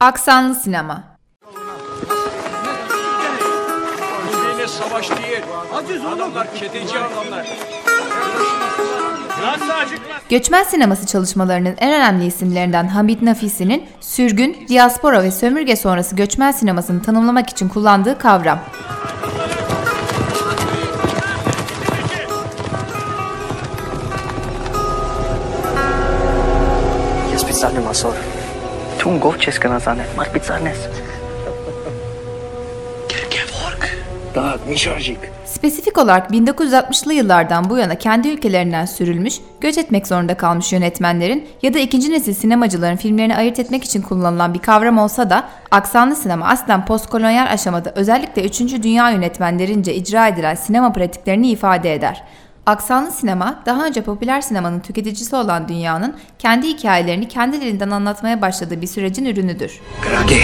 Aksanlı sinema. Savaş değil. Adamlar keteci adamlar. Göçmen sineması çalışmalarının en önemli isimlerinden Hamit Nafisi'nin sürgün, diaspora ve sömürge sonrası göçmen sinemasını tanımlamak için kullandığı kavram. Jetzt bist du an Masor. Чунгов ческа назане, марпицанес. Dağıt, Mişarcık. Spesifik olarak 1960'lı yıllardan bu yana kendi ülkelerinden sürülmüş, göç etmek zorunda kalmış yönetmenlerin ya da ikinci nesil sinemacıların filmlerini ayırt etmek için kullanılan bir kavram olsa da aksanlı sinema aslen postkolonyal aşamada özellikle 3. Dünya yönetmenlerince icra edilen sinema pratiklerini ifade eder. Aksanlı sinema, daha önce popüler sinemanın tüketicisi olan dünyanın kendi hikayelerini kendilerinden anlatmaya başladığı bir sürecin ürünüdür. Kragi.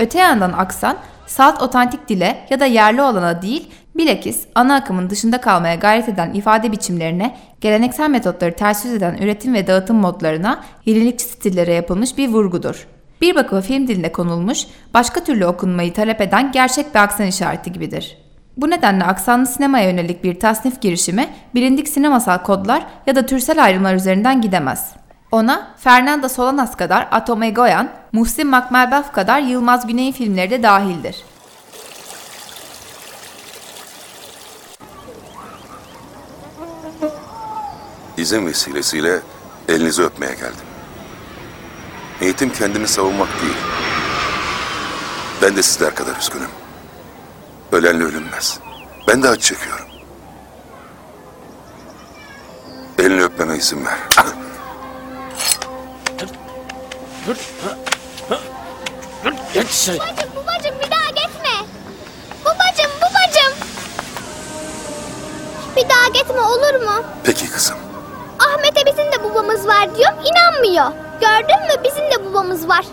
Öte yandan aksan, salt otantik dile ya da yerli olana değil, bilakis ana akımın dışında kalmaya gayret eden ifade biçimlerine, geleneksel metotları ters yüz eden üretim ve dağıtım modlarına, yenilikçi stillere yapılmış bir vurgudur. Bir bakıma film diline konulmuş, başka türlü okunmayı talep eden gerçek bir aksan işareti gibidir. Bu nedenle aksanlı sinemaya yönelik bir tasnif girişimi, bilindik sinemasal kodlar ya da türsel ayrımlar üzerinden gidemez. Ona Fernando Solanas kadar Atom Egoyan, Muhsin Makmelbaf kadar Yılmaz Güney'in filmleri de dahildir. İzin vesilesiyle elinizi öpmeye geldim. Niyetim kendimi savunmak değil. Ben de sizler kadar üzgünüm. Ölenle ölünmez. Ben de acı çekiyorum. Elini öpmeme izin ver. Babacım babacım bir daha gitme. Babacım babacım. Bir daha gitme olur mu? Peki kızım. Ahmet'e bizim de babamız var diyorum inanmıyor. Gördün mü bizim de babamız var.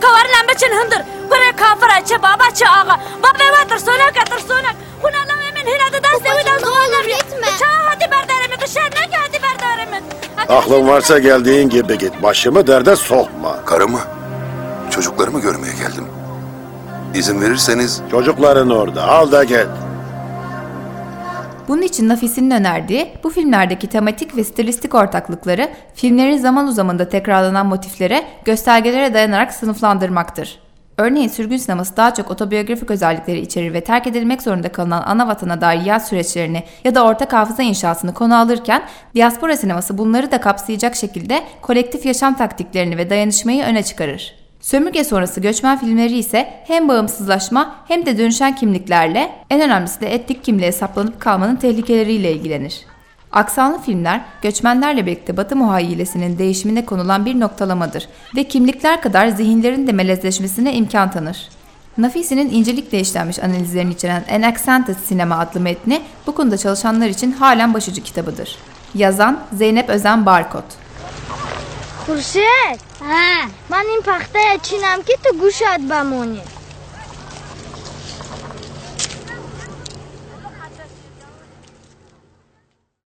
Kavarlan beçin hındır. Kure kafir açı baba çı ağa. Baba vatır sonak atır sonak. Kuna emin hinadı da sevi Babacım, ne olur gitme. Çağ Aklın varsa geldiğin gibi git. Başımı derde sokma. Karımı, çocuklarımı görmeye geldim. İzin verirseniz Çocukların orada. Al da gel. Bunun için Nafis'in önerdiği bu filmlerdeki tematik ve stilistik ortaklıkları filmlerin zaman uzamında tekrarlanan motiflere, göstergelere dayanarak sınıflandırmaktır. Örneğin sürgün sineması daha çok otobiyografik özellikleri içerir ve terk edilmek zorunda kalınan ana vatana dair yaz süreçlerini ya da ortak hafıza inşasını konu alırken, diaspora sineması bunları da kapsayacak şekilde kolektif yaşam taktiklerini ve dayanışmayı öne çıkarır. Sömürge sonrası göçmen filmleri ise hem bağımsızlaşma hem de dönüşen kimliklerle en önemlisi de etnik kimliğe saplanıp kalmanın tehlikeleriyle ilgilenir. Aksanlı filmler göçmenlerle birlikte Batı muhayyilesinin değişimine konulan bir noktalamadır ve kimlikler kadar zihinlerin de melezleşmesine imkan tanır. Nafisi'nin incelikle işlenmiş analizlerini içeren An Accented Cinema adlı metni bu konuda çalışanlar için halen başucu kitabıdır. Yazan Zeynep Özen Barkot Хуршед, а, ман ин пахтаячинам ки ту гӯшат ба.